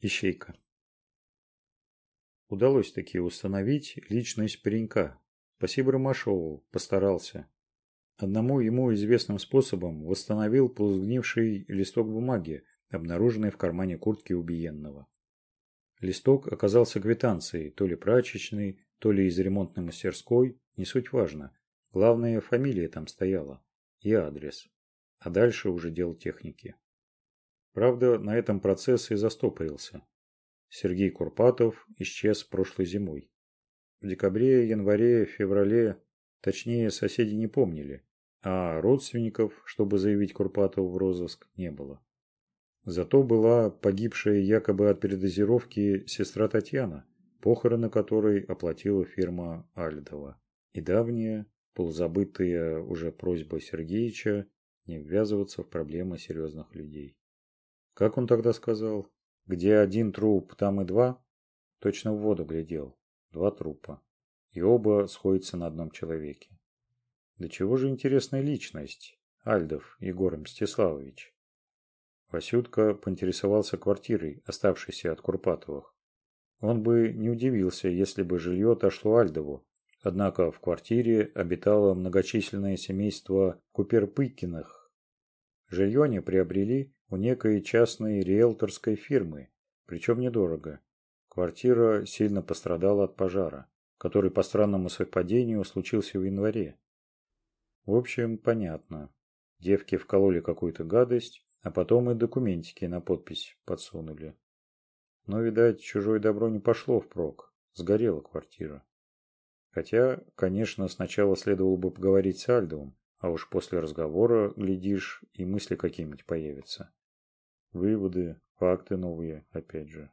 ищейка удалось таки установить личность паренька спасибо ромашову постарался одному ему известным способом восстановил полузгнивший листок бумаги обнаруженный в кармане куртки убиенного листок оказался квитанцией то ли прачечной то ли из ремонтной мастерской не суть важно главное фамилия там стояла и адрес а дальше уже дел техники Правда, на этом процесс и застопорился. Сергей Курпатов исчез прошлой зимой. В декабре, январе, феврале, точнее, соседи не помнили, а родственников, чтобы заявить Курпатову в розыск, не было. Зато была погибшая якобы от передозировки сестра Татьяна, похороны которой оплатила фирма Альдова. И давняя, полузабытая уже просьба Сергеича не ввязываться в проблемы серьезных людей как он тогда сказал? Где один труп там и два? Точно в воду глядел. Два трупа. И оба сходятся на одном человеке. До да чего же интересная личность альдов егор мстиславович? Васютка поинтересовался квартирой оставшейся от курпатовых. Он бы не удивился если бы жилье отошло альдову. Однако в квартире обитало многочисленное семейство куперпыкиных. Жилье они приобрели у некой частной риэлторской фирмы, причем недорого. Квартира сильно пострадала от пожара, который по странному совпадению случился в январе. В общем, понятно. Девки вкололи какую-то гадость, а потом и документики на подпись подсунули. Но, видать, чужое добро не пошло впрок. Сгорела квартира. Хотя, конечно, сначала следовало бы поговорить с Альдовым, а уж после разговора, глядишь, и мысли какие-нибудь появятся выводы, факты новые, опять же.